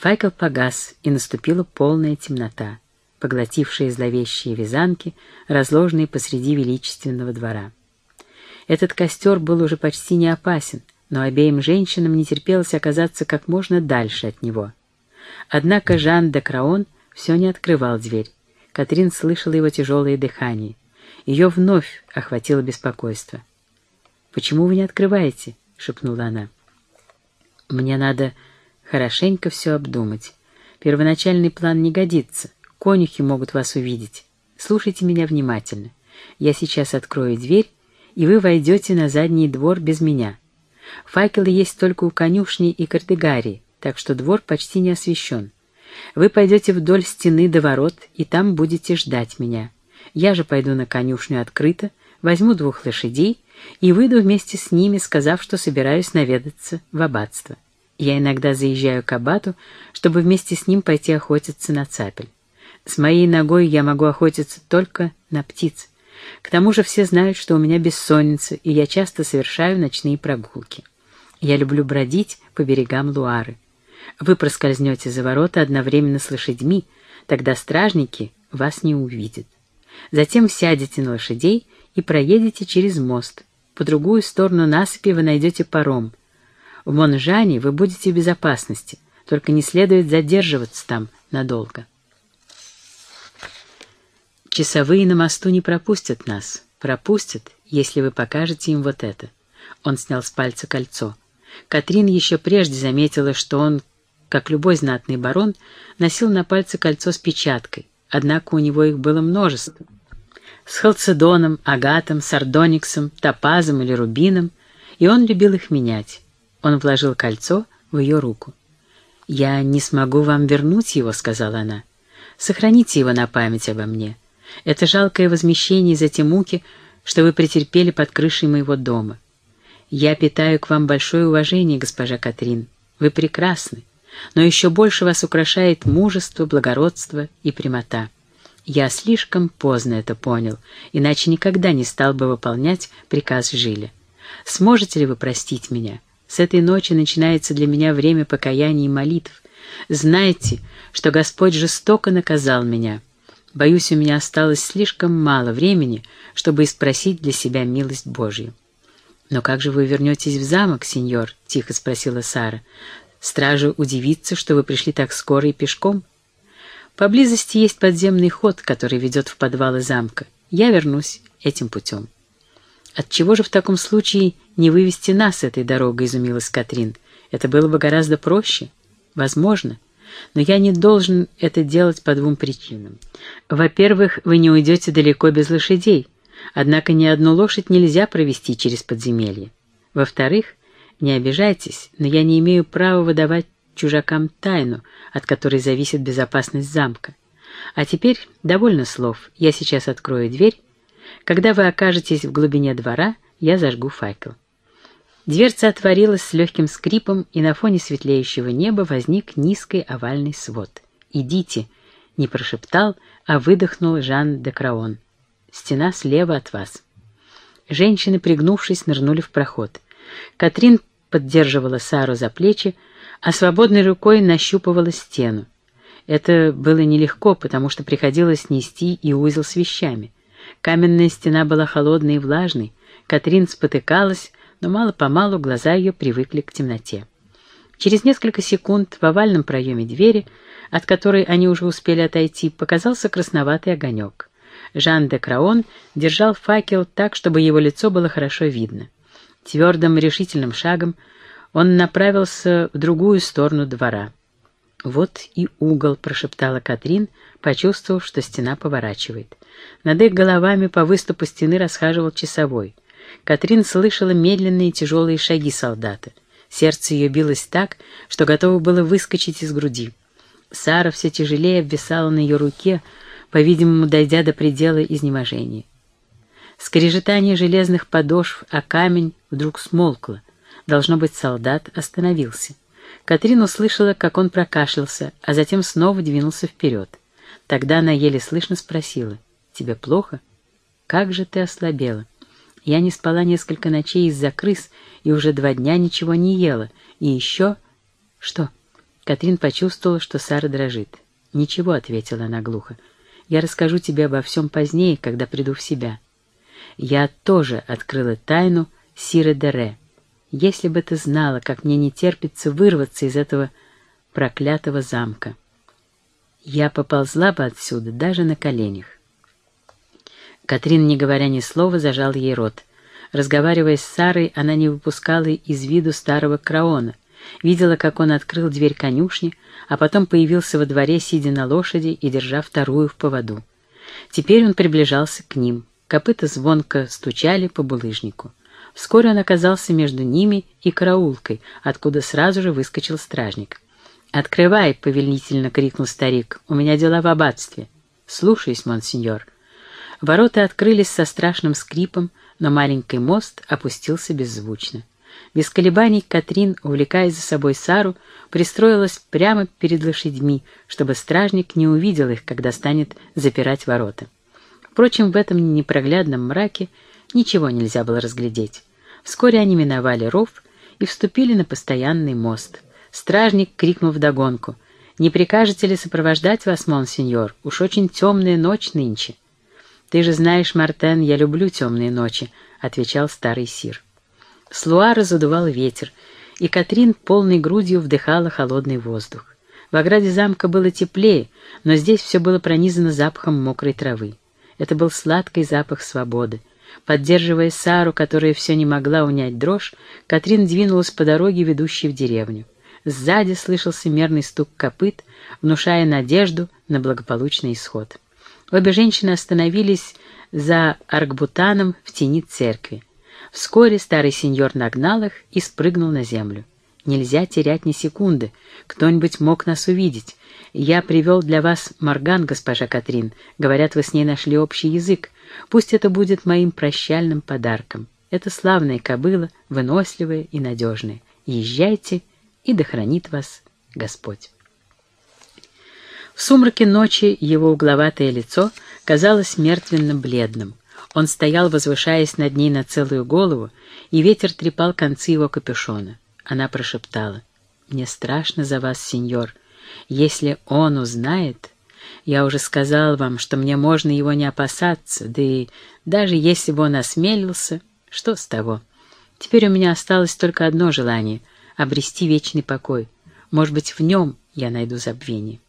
Факел погас, и наступила полная темнота, поглотившая зловещие вязанки, разложенные посреди величественного двора. Этот костер был уже почти не опасен, но обеим женщинам не терпелось оказаться как можно дальше от него. Однако Жан де Краон все не открывал дверь. Катрин слышала его тяжелое дыхание. Ее вновь охватило беспокойство. «Почему вы не открываете?» — шепнула она. «Мне надо хорошенько все обдумать. Первоначальный план не годится. Конюхи могут вас увидеть. Слушайте меня внимательно. Я сейчас открою дверь, и вы войдете на задний двор без меня. Факелы есть только у конюшни и кардегарии, так что двор почти не освещен. Вы пойдете вдоль стены до ворот, и там будете ждать меня. Я же пойду на конюшню открыто, возьму двух лошадей и выйду вместе с ними, сказав, что собираюсь наведаться в аббатство. Я иногда заезжаю к аббату, чтобы вместе с ним пойти охотиться на цапель. С моей ногой я могу охотиться только на птиц. К тому же все знают, что у меня бессонница, и я часто совершаю ночные прогулки. Я люблю бродить по берегам Луары. Вы проскользнете за ворота одновременно с лошадьми, тогда стражники вас не увидят. Затем сядете на лошадей и проедете через мост. По другую сторону насыпи вы найдете паром. В Монжане вы будете в безопасности, только не следует задерживаться там надолго. Часовые на мосту не пропустят нас. Пропустят, если вы покажете им вот это. Он снял с пальца кольцо. Катрин еще прежде заметила, что он как любой знатный барон, носил на пальце кольцо с печаткой, однако у него их было множество. С халцедоном, агатом, сардониксом, топазом или рубином, и он любил их менять. Он вложил кольцо в ее руку. «Я не смогу вам вернуть его», — сказала она. «Сохраните его на память обо мне. Это жалкое возмещение за те муки, что вы претерпели под крышей моего дома. Я питаю к вам большое уважение, госпожа Катрин. Вы прекрасны но еще больше вас украшает мужество, благородство и прямота. Я слишком поздно это понял, иначе никогда не стал бы выполнять приказ Жиля. Сможете ли вы простить меня? С этой ночи начинается для меня время покаяния и молитв. Знайте, что Господь жестоко наказал меня. Боюсь, у меня осталось слишком мало времени, чтобы испросить для себя милость Божью. «Но как же вы вернетесь в замок, сеньор?» — тихо спросила Сара. Стража удивится, что вы пришли так скоро и пешком. Поблизости есть подземный ход, который ведет в подвалы замка. Я вернусь этим путем. Отчего же в таком случае не вывести нас этой дорогой, изумилась Катрин. Это было бы гораздо проще. Возможно. Но я не должен это делать по двум причинам. Во-первых, вы не уйдете далеко без лошадей, однако ни одну лошадь нельзя провести через подземелье. Во-вторых, не обижайтесь, но я не имею права выдавать чужакам тайну, от которой зависит безопасность замка. А теперь довольно слов. Я сейчас открою дверь. Когда вы окажетесь в глубине двора, я зажгу факел. Дверца отворилась с легким скрипом, и на фоне светлеющего неба возник низкий овальный свод. «Идите!» — не прошептал, а выдохнул Жан де Краон. «Стена слева от вас». Женщины, пригнувшись, нырнули в проход. Катрин поддерживала Сару за плечи, а свободной рукой нащупывала стену. Это было нелегко, потому что приходилось нести и узел с вещами. Каменная стена была холодной и влажной, Катрин спотыкалась, но мало-помалу глаза ее привыкли к темноте. Через несколько секунд в овальном проеме двери, от которой они уже успели отойти, показался красноватый огонек. Жан де Краон держал факел так, чтобы его лицо было хорошо видно. Твердым решительным шагом он направился в другую сторону двора. «Вот и угол», — прошептала Катрин, почувствовав, что стена поворачивает. Над их головами по выступу стены расхаживал часовой. Катрин слышала медленные тяжелые шаги солдата. Сердце ее билось так, что готово было выскочить из груди. Сара все тяжелее обвисала на ее руке, по-видимому, дойдя до предела изнеможения. Скрежетание железных подошв о камень вдруг смолкло. Должно быть, солдат остановился. Катрин услышала, как он прокашлялся, а затем снова двинулся вперед. Тогда она еле слышно спросила, «Тебе плохо? Как же ты ослабела? Я не спала несколько ночей из-за крыс и уже два дня ничего не ела. И еще...» «Что?» Катрин почувствовала, что Сара дрожит. «Ничего», — ответила она глухо. «Я расскажу тебе обо всем позднее, когда приду в себя». Я тоже открыла тайну Сиры Дере. Если бы ты знала, как мне не терпится вырваться из этого проклятого замка. Я поползла бы отсюда даже на коленях. Катрин, не говоря ни слова, зажал ей рот. Разговаривая с Сарой, она не выпускала из виду старого Краона. Видела, как он открыл дверь конюшни, а потом появился во дворе, сидя на лошади и держа вторую в поводу. Теперь он приближался к ним. Копыта звонко стучали по булыжнику. Вскоре он оказался между ними и караулкой, откуда сразу же выскочил стражник. «Открывай!» — повелительно крикнул старик. «У меня дела в аббатстве». «Слушаюсь, монсеньор». Ворота открылись со страшным скрипом, но маленький мост опустился беззвучно. Без колебаний Катрин, увлекая за собой Сару, пристроилась прямо перед лошадьми, чтобы стражник не увидел их, когда станет запирать ворота. Впрочем, в этом непроглядном мраке ничего нельзя было разглядеть. Вскоре они миновали ров и вступили на постоянный мост. Стражник крикнул вдогонку. «Не прикажете ли сопровождать вас, монсеньор? Уж очень темная ночь нынче». «Ты же знаешь, Мартен, я люблю темные ночи», — отвечал старый сир. С задувал ветер, и Катрин полной грудью вдыхала холодный воздух. В ограде замка было теплее, но здесь все было пронизано запахом мокрой травы. Это был сладкий запах свободы. Поддерживая Сару, которая все не могла унять дрожь, Катрин двинулась по дороге, ведущей в деревню. Сзади слышался мерный стук копыт, внушая надежду на благополучный исход. Обе женщины остановились за аркбутаном в тени церкви. Вскоре старый сеньор нагнал их и спрыгнул на землю. «Нельзя терять ни секунды. Кто-нибудь мог нас увидеть. «Я привел для вас Морган, госпожа Катрин. Говорят, вы с ней нашли общий язык. Пусть это будет моим прощальным подарком. Это славная кобыла, выносливая и надежная. Езжайте, и да хранит вас Господь». В сумраке ночи его угловатое лицо казалось мертвенно-бледным. Он стоял, возвышаясь над ней на целую голову, и ветер трепал концы его капюшона. Она прошептала, «Мне страшно за вас, сеньор. Если он узнает, я уже сказал вам, что мне можно его не опасаться, да и даже если бы он осмелился, что с того? Теперь у меня осталось только одно желание — обрести вечный покой. Может быть, в нем я найду забвение.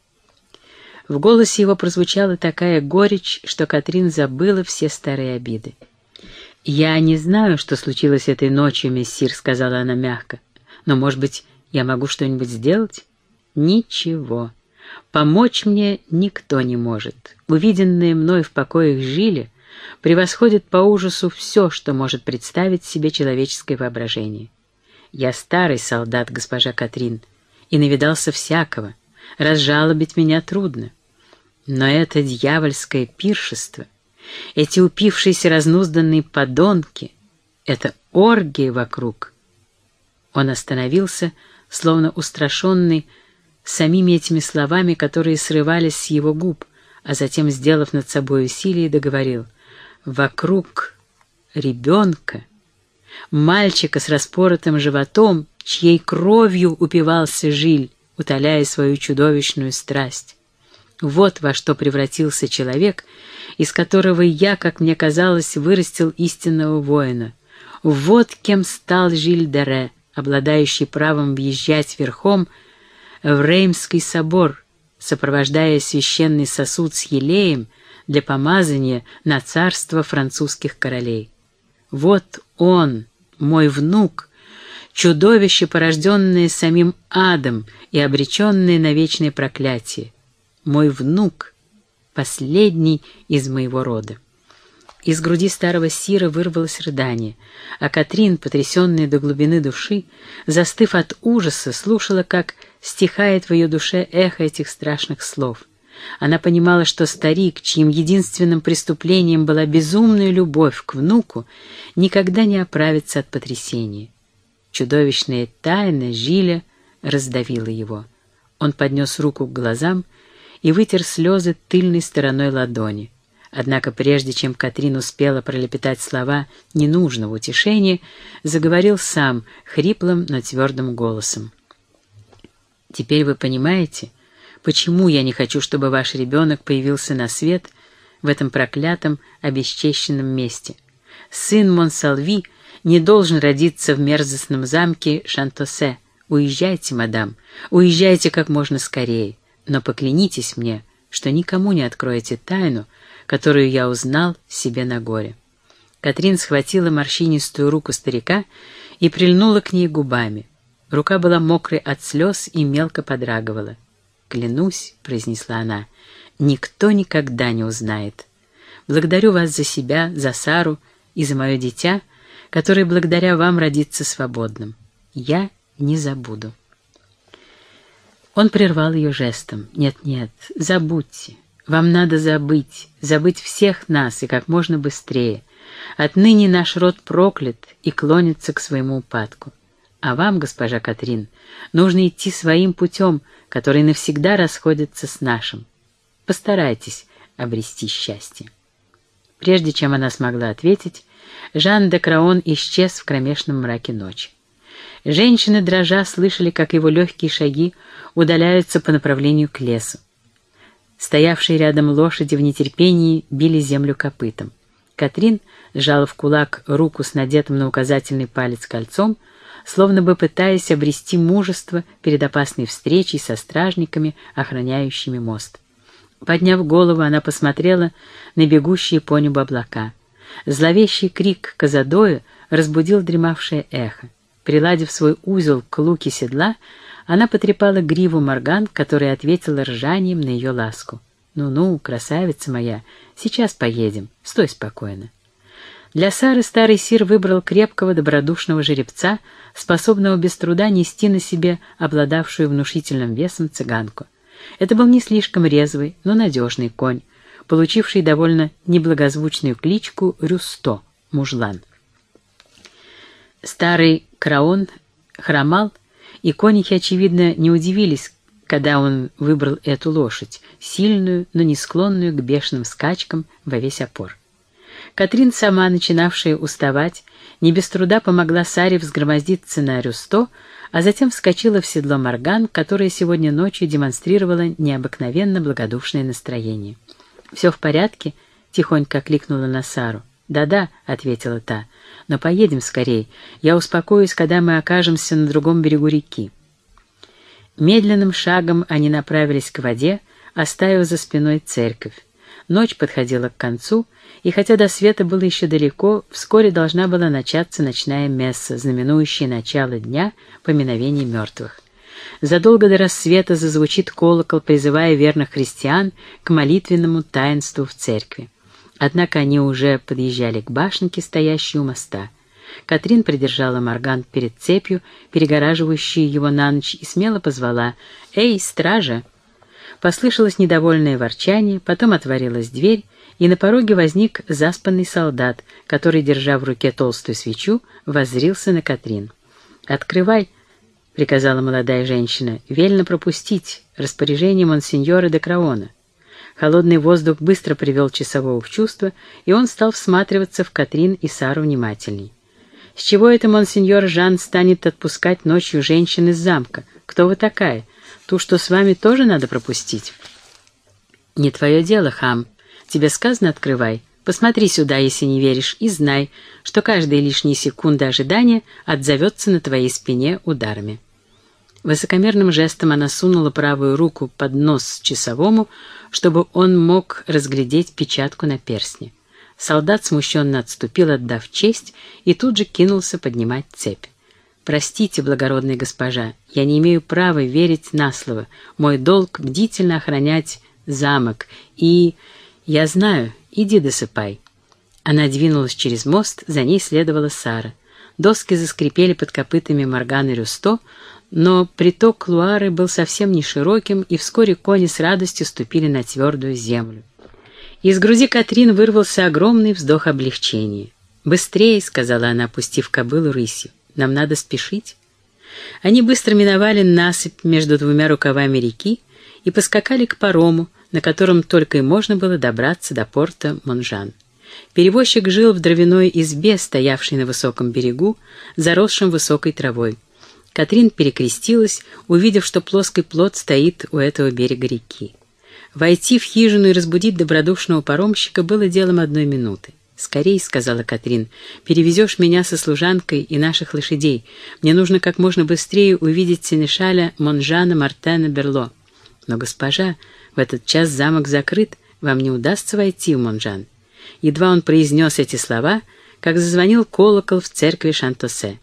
В голосе его прозвучала такая горечь, что Катрин забыла все старые обиды. «Я не знаю, что случилось этой ночью, мессир», — сказала она мягко. «Но, может быть, я могу что-нибудь сделать?» Ничего. Помочь мне никто не может. Увиденное мной в покоях Жили превосходит по ужасу все, что может представить себе человеческое воображение. Я старый солдат, госпожа Катрин, и навидался всякого. Разжалобить меня трудно. Но это дьявольское пиршество, эти упившиеся разнузданные подонки, это оргия вокруг. Он остановился, словно устрашенный, самими этими словами, которые срывались с его губ, а затем, сделав над собой усилие, договорил «Вокруг ребенка, мальчика с распоротым животом, чьей кровью упивался Жиль, утоляя свою чудовищную страсть. Вот во что превратился человек, из которого я, как мне казалось, вырастил истинного воина. Вот кем стал Жиль Дере, обладающий правом въезжать верхом, в Реймский собор, сопровождая священный сосуд с елеем для помазания на царство французских королей. Вот он, мой внук, чудовище, порожденное самим адом и обреченное на вечное проклятие. Мой внук, последний из моего рода. Из груди старого Сира вырвалось рыдание, а Катрин, потрясенная до глубины души, застыв от ужаса, слушала, как стихает в ее душе эхо этих страшных слов. Она понимала, что старик, чьим единственным преступлением была безумная любовь к внуку, никогда не оправится от потрясения. Чудовищная тайна Жиля раздавила его. Он поднес руку к глазам и вытер слезы тыльной стороной ладони. Однако прежде чем Катрин успела пролепетать слова ненужного утешения, заговорил сам, хриплым, но твердым голосом. Теперь вы понимаете, почему я не хочу, чтобы ваш ребенок появился на свет в этом проклятом, обесчещенном месте. Сын Монсалви не должен родиться в мерзостном замке Шантосе. Уезжайте, мадам, уезжайте как можно скорее, но поклянитесь мне, что никому не откроете тайну, которую я узнал себе на горе. Катрин схватила морщинистую руку старика и прильнула к ней губами. Рука была мокрой от слез и мелко подрагивала. «Клянусь», — произнесла она, — «никто никогда не узнает. Благодарю вас за себя, за Сару и за мое дитя, которое благодаря вам родится свободным. Я не забуду». Он прервал ее жестом. «Нет-нет, забудьте. Вам надо забыть, забыть всех нас и как можно быстрее. Отныне наш род проклят и клонится к своему упадку. А вам, госпожа Катрин, нужно идти своим путем, который навсегда расходится с нашим. Постарайтесь обрести счастье». Прежде чем она смогла ответить, Жан де Краон исчез в кромешном мраке ночи. Женщины, дрожа, слышали, как его легкие шаги удаляются по направлению к лесу. Стоявшие рядом лошади в нетерпении били землю копытом. Катрин, сжала в кулак руку с надетым на указательный палец кольцом, словно бы пытаясь обрести мужество перед опасной встречей со стражниками, охраняющими мост. Подняв голову, она посмотрела на бегущие по небу облака. Зловещий крик Казадоя разбудил дремавшее эхо. Приладив свой узел к луке седла, она потрепала гриву Морган, которая ответила ржанием на ее ласку. «Ну-ну, красавица моя, сейчас поедем, стой спокойно». Для Сары старый сир выбрал крепкого добродушного жеребца, способного без труда нести на себе обладавшую внушительным весом цыганку. Это был не слишком резвый, но надежный конь, получивший довольно неблагозвучную кличку Рюсто, мужлан. Старый Краон хромал, и конихи, очевидно, не удивились, когда он выбрал эту лошадь, сильную, но не склонную к бешеным скачкам во весь опор. Катрин, сама начинавшая уставать, не без труда помогла Саре взгромоздиться на Рюсто, а затем вскочила в седло Морган, которая сегодня ночью демонстрировала необыкновенно благодушное настроение. «Все в порядке?» — тихонько кликнула на Сару. «Да-да», — ответила та, — «но поедем скорей. Я успокоюсь, когда мы окажемся на другом берегу реки». Медленным шагом они направились к воде, оставив за спиной церковь. Ночь подходила к концу, и хотя до света было еще далеко, вскоре должна была начаться ночная месса, знаменующая начало дня поминовения мертвых. Задолго до рассвета зазвучит колокол, призывая верных христиан к молитвенному таинству в церкви. Однако они уже подъезжали к башенке, стоящей у моста. Катрин придержала Морган перед цепью, перегораживающей его на ночь, и смело позвала «Эй, стража!» Послышалось недовольное ворчание, потом отворилась дверь, и на пороге возник заспанный солдат, который, держа в руке толстую свечу, воззрился на Катрин. «Открывай!» — приказала молодая женщина. «Вельно пропустить. Распоряжение монсеньора де Краона». Холодный воздух быстро привел часового в чувство, и он стал всматриваться в Катрин и Сару внимательней. «С чего это монсеньор Жан станет отпускать ночью женщин из замка? Кто вы такая? Ту, что с вами, тоже надо пропустить?» «Не твое дело, хам. Тебе сказано, открывай. Посмотри сюда, если не веришь, и знай, что каждая лишняя секунда ожидания отзовется на твоей спине ударами». Высокомерным жестом она сунула правую руку под нос часовому, чтобы он мог разглядеть печатку на перстне. Солдат смущенно отступил, отдав честь, и тут же кинулся поднимать цепь. «Простите, благородная госпожа, я не имею права верить на слово. Мой долг — бдительно охранять замок. И... я знаю, иди досыпай». Она двинулась через мост, за ней следовала Сара. Доски заскрипели под копытами Морганы Рюсто, но приток Луары был совсем не широким, и вскоре кони с радостью ступили на твердую землю. Из груди Катрин вырвался огромный вздох облегчения. «Быстрее!» — сказала она, опустив кобылу рысью. «Нам надо спешить». Они быстро миновали насыпь между двумя рукавами реки и поскакали к парому, на котором только и можно было добраться до порта Монжан. Перевозчик жил в дровяной избе, стоявшей на высоком берегу, заросшем высокой травой. Катрин перекрестилась, увидев, что плоский плот стоит у этого берега реки. Войти в хижину и разбудить добродушного паромщика было делом одной минуты. «Скорей», — сказала Катрин, — «перевезешь меня со служанкой и наших лошадей. Мне нужно как можно быстрее увидеть сенешаля Монжана Мартена Берло». «Но, госпожа, в этот час замок закрыт, вам не удастся войти в Монжан». Едва он произнес эти слова, как зазвонил колокол в церкви Шантосе.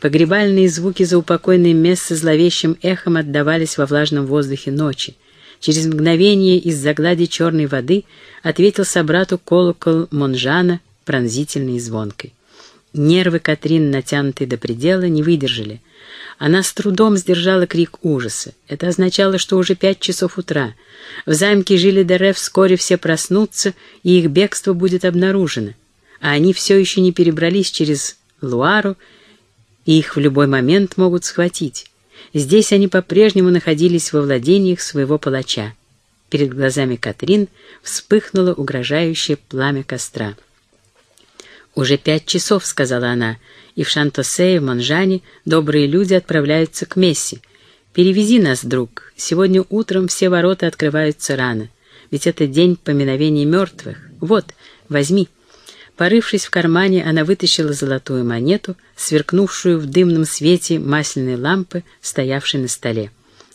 Погребальные звуки за упокойное место зловещим эхом отдавались во влажном воздухе ночи. Через мгновение из-за глади черной воды ответил собрату колокол Монжана пронзительной и звонкой. Нервы Катрин, натянутые до предела, не выдержали. Она с трудом сдержала крик ужаса. Это означало, что уже пять часов утра. В замке жили Дере вскоре все проснутся, и их бегство будет обнаружено. А они все еще не перебрались через Луару, и их в любой момент могут схватить. Здесь они по-прежнему находились во владениях своего палача. Перед глазами Катрин вспыхнуло угрожающее пламя костра. «Уже пять часов», — сказала она, — «и в Шантосе и в Монжане добрые люди отправляются к Месси. Перевези нас, друг. Сегодня утром все ворота открываются рано. Ведь это день поминовения мертвых. Вот, возьми». Порывшись в кармане, она вытащила золотую монету, сверкнувшую в дымном свете масляной лампы, стоявшей на столе.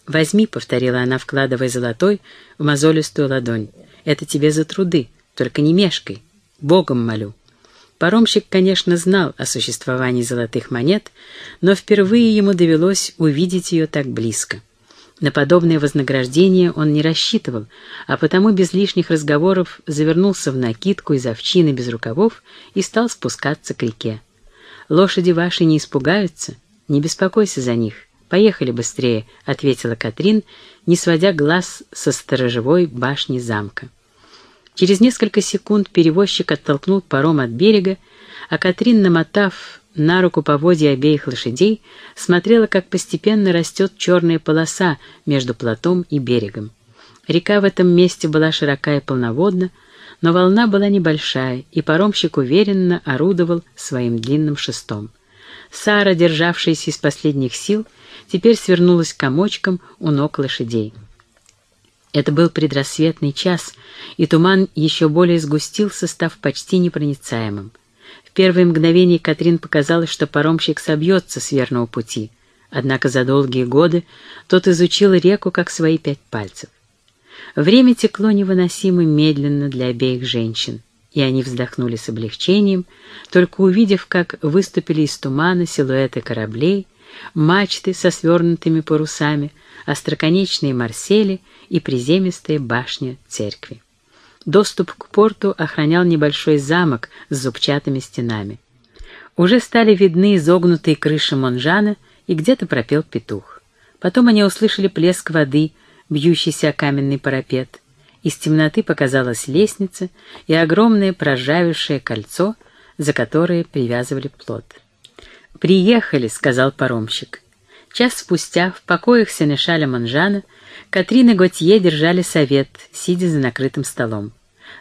«Возьми», — повторила она, вкладывая золотой в мозолистую ладонь. «Это тебе за труды, только не мешкай. Богом молю». Паромщик, конечно, знал о существовании золотых монет, но впервые ему довелось увидеть ее так близко. На подобное вознаграждение он не рассчитывал, а потому без лишних разговоров завернулся в накидку из овчины без рукавов и стал спускаться к реке. «Лошади ваши не испугаются? Не беспокойся за них. Поехали быстрее», — ответила Катрин, не сводя глаз со сторожевой башни замка. Через несколько секунд перевозчик оттолкнул паром от берега, а Катрин, намотав на руку поводья обеих лошадей, смотрела, как постепенно растет черная полоса между плотом и берегом. Река в этом месте была широка и полноводна, но волна была небольшая, и паромщик уверенно орудовал своим длинным шестом. Сара, державшаяся из последних сил, теперь свернулась комочком у ног лошадей. Это был предрассветный час, и туман еще более сгустился, став почти непроницаемым первые мгновения Катрин показалось, что паромщик собьется с верного пути, однако за долгие годы тот изучил реку как свои пять пальцев. Время текло невыносимо медленно для обеих женщин, и они вздохнули с облегчением, только увидев, как выступили из тумана силуэты кораблей, мачты со свернутыми парусами, остроконечные марсели и приземистые башни церкви. Доступ к порту охранял небольшой замок с зубчатыми стенами. Уже стали видны изогнутые крыши Монжана, и где-то пропел петух. Потом они услышали плеск воды, бьющийся о каменный парапет. Из темноты показалась лестница и огромное проржавевшее кольцо, за которое привязывали плот. «Приехали», — сказал паромщик. Час спустя в покоях Сенешаля Монжана Катрин и Готье держали совет, сидя за накрытым столом.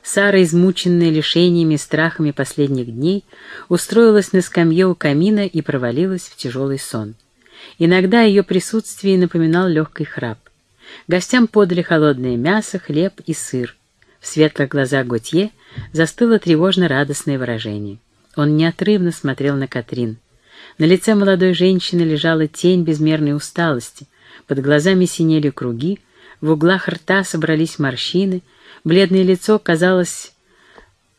Сара, измученная лишениями и страхами последних дней, устроилась на скамье у камина и провалилась в тяжелый сон. Иногда ее присутствие напоминал легкий храп. Гостям подали холодное мясо, хлеб и сыр. В светлых глазах Готье застыло тревожно-радостное выражение. Он неотрывно смотрел на Катрин. На лице молодой женщины лежала тень безмерной усталости, под глазами синели круги, в углах рта собрались морщины, бледное лицо казалось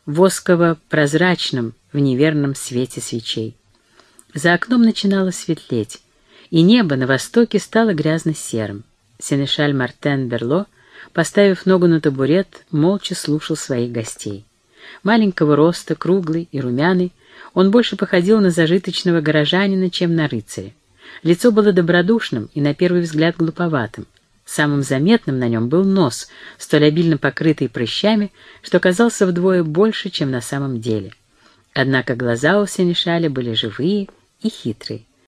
восково-прозрачным в неверном свете свечей. За окном начинало светлеть, и небо на востоке стало грязно-серым. Сенешаль Мартен Берло, поставив ногу на табурет, молча слушал своих гостей. Маленького роста, круглый и румяный, он больше походил на зажиточного горожанина, чем на рыцаря. Лицо было добродушным и, на первый взгляд, глуповатым. Самым заметным на нем был нос, столь обильно покрытый прыщами, что казался вдвое больше, чем на самом деле. Однако глаза у Сенешаля были живые и хитрые.